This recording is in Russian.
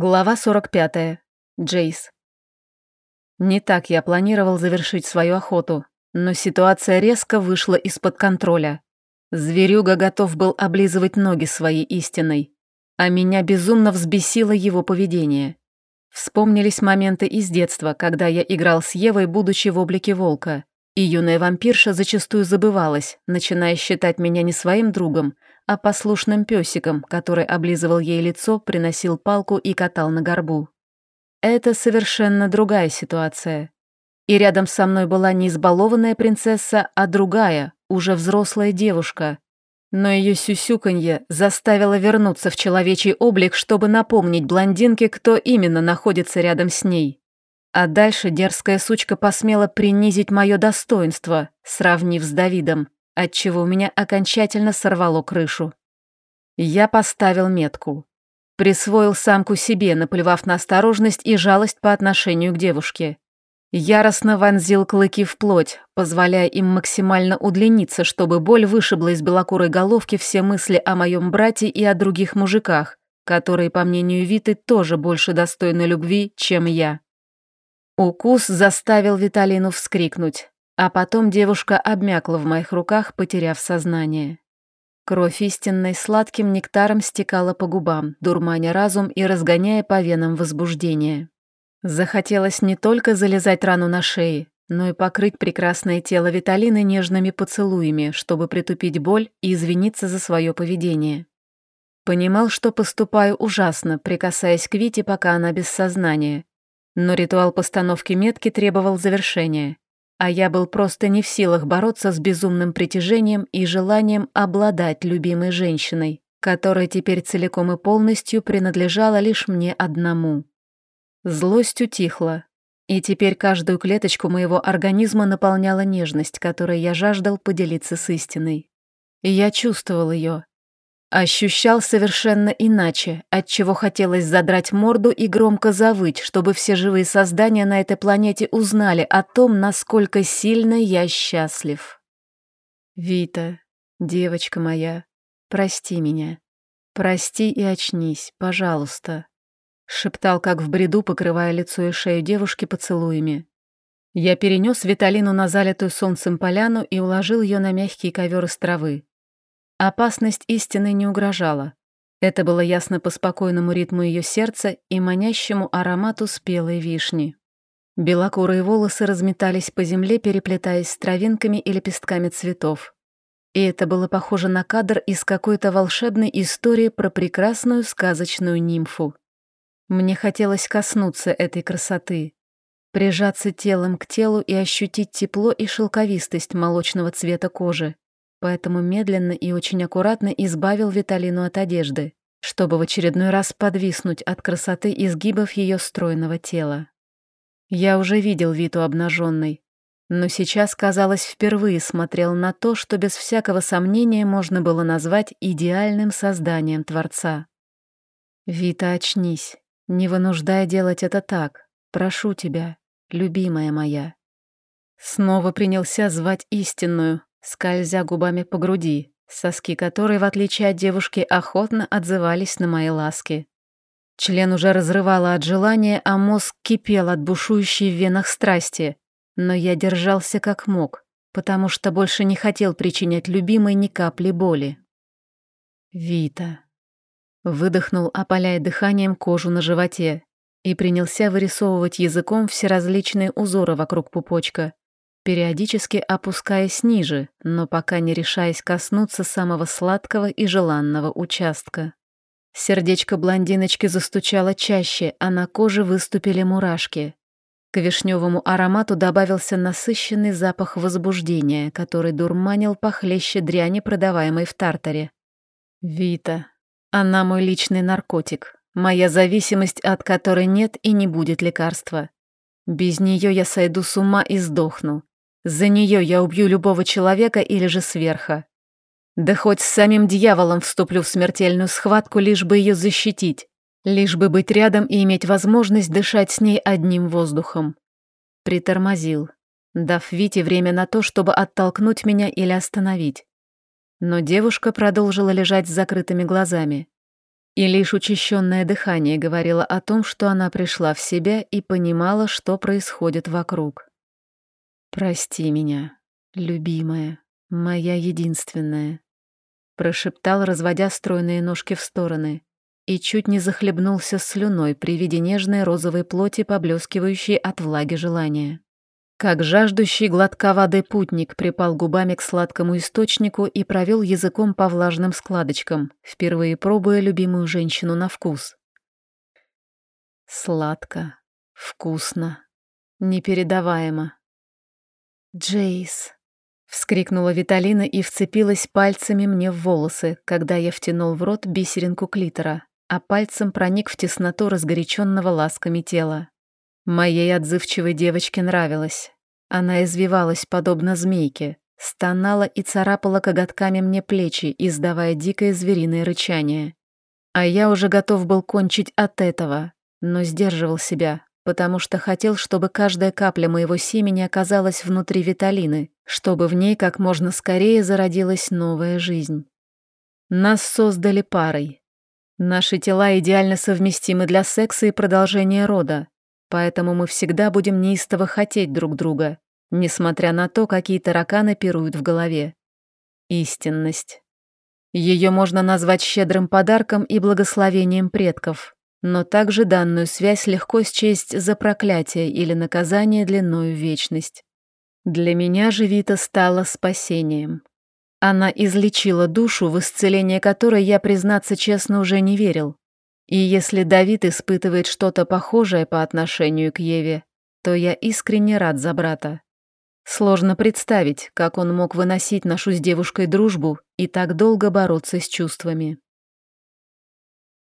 Глава 45. Джейс. Не так я планировал завершить свою охоту, но ситуация резко вышла из-под контроля. Зверюга готов был облизывать ноги своей истиной, а меня безумно взбесило его поведение. Вспомнились моменты из детства, когда я играл с Евой, будучи в облике волка, и юная вампирша зачастую забывалась, начиная считать меня не своим другом, а послушным песиком, который облизывал ей лицо, приносил палку и катал на горбу. Это совершенно другая ситуация. И рядом со мной была не избалованная принцесса, а другая, уже взрослая девушка. Но ее сюсюканье заставило вернуться в человечий облик, чтобы напомнить блондинке, кто именно находится рядом с ней. А дальше дерзкая сучка посмела принизить мое достоинство, сравнив с Давидом отчего у меня окончательно сорвало крышу. Я поставил метку. Присвоил самку себе, наплевав на осторожность и жалость по отношению к девушке. Яростно вонзил клыки в плоть, позволяя им максимально удлиниться, чтобы боль вышибла из белокурой головки все мысли о моем брате и о других мужиках, которые, по мнению Виты, тоже больше достойны любви, чем я. Укус заставил Виталину вскрикнуть. А потом девушка обмякла в моих руках, потеряв сознание. Кровь истинной сладким нектаром стекала по губам, дурманя разум и разгоняя по венам возбуждение. Захотелось не только залезать рану на шее, но и покрыть прекрасное тело Виталины нежными поцелуями, чтобы притупить боль и извиниться за свое поведение. Понимал, что поступаю ужасно, прикасаясь к Вите, пока она без сознания. Но ритуал постановки метки требовал завершения а я был просто не в силах бороться с безумным притяжением и желанием обладать любимой женщиной, которая теперь целиком и полностью принадлежала лишь мне одному. Злость утихла, и теперь каждую клеточку моего организма наполняла нежность, которой я жаждал поделиться с истиной. И я чувствовал ее, Ощущал совершенно иначе, отчего хотелось задрать морду и громко завыть, чтобы все живые создания на этой планете узнали о том, насколько сильно я счастлив. «Вита, девочка моя, прости меня. Прости и очнись, пожалуйста», — шептал, как в бреду, покрывая лицо и шею девушки поцелуями. Я перенес Виталину на залитую солнцем поляну и уложил ее на мягкий ковер из травы. Опасность истины не угрожала. Это было ясно по спокойному ритму ее сердца и манящему аромату спелой вишни. Белокурые волосы разметались по земле, переплетаясь с травинками и лепестками цветов. И это было похоже на кадр из какой-то волшебной истории про прекрасную сказочную нимфу. Мне хотелось коснуться этой красоты, прижаться телом к телу и ощутить тепло и шелковистость молочного цвета кожи поэтому медленно и очень аккуратно избавил Виталину от одежды, чтобы в очередной раз подвиснуть от красоты изгибов ее стройного тела. Я уже видел Виту обнаженной, но сейчас, казалось, впервые смотрел на то, что без всякого сомнения можно было назвать идеальным созданием Творца. «Вита, очнись, не вынуждай делать это так. Прошу тебя, любимая моя». Снова принялся звать истинную, скользя губами по груди, соски которой, в отличие от девушки, охотно отзывались на мои ласки. Член уже разрывало от желания, а мозг кипел от бушующей в венах страсти, но я держался как мог, потому что больше не хотел причинять любимой ни капли боли. «Вита», — выдохнул, опаляя дыханием кожу на животе, и принялся вырисовывать языком все различные узоры вокруг пупочка, периодически опускаясь ниже, но пока не решаясь коснуться самого сладкого и желанного участка. Сердечко блондиночки застучало чаще, а на коже выступили мурашки. К вишневому аромату добавился насыщенный запах возбуждения, который дурманил похлеще дряни, продаваемой в Тартаре. Вита. Она мой личный наркотик, моя зависимость, от которой нет и не будет лекарства. Без нее я сойду с ума и сдохну. За нее я убью любого человека или же сверха. Да хоть с самим дьяволом вступлю в смертельную схватку, лишь бы ее защитить, лишь бы быть рядом и иметь возможность дышать с ней одним воздухом. Притормозил, дав Вите время на то, чтобы оттолкнуть меня или остановить. Но девушка продолжила лежать с закрытыми глазами. И лишь учащенное дыхание говорило о том, что она пришла в себя и понимала, что происходит вокруг. «Прости меня, любимая, моя единственная», прошептал, разводя стройные ножки в стороны, и чуть не захлебнулся слюной при виде нежной розовой плоти, поблескивающей от влаги желания. Как жаждущий глотка воды путник припал губами к сладкому источнику и провел языком по влажным складочкам, впервые пробуя любимую женщину на вкус. Сладко, вкусно, непередаваемо. «Джейс!» — вскрикнула Виталина и вцепилась пальцами мне в волосы, когда я втянул в рот бисеринку клитора, а пальцем проник в тесноту разгоряченного ласками тела. Моей отзывчивой девочке нравилось. Она извивалась, подобно змейке, стонала и царапала коготками мне плечи, издавая дикое звериное рычание. А я уже готов был кончить от этого, но сдерживал себя, потому что хотел, чтобы каждая капля моего семени оказалась внутри Виталины, чтобы в ней как можно скорее зародилась новая жизнь. Нас создали парой. Наши тела идеально совместимы для секса и продолжения рода, Поэтому мы всегда будем неистово хотеть друг друга, несмотря на то, какие тараканы пируют в голове. Истинность. Ее можно назвать щедрым подарком и благословением предков, но также данную связь легко счесть за проклятие или наказание длиною в вечность. Для меня же Вита стала спасением. Она излечила душу, в исцеление которой я, признаться честно, уже не верил. И если Давид испытывает что-то похожее по отношению к Еве, то я искренне рад за брата. Сложно представить, как он мог выносить нашу с девушкой дружбу и так долго бороться с чувствами.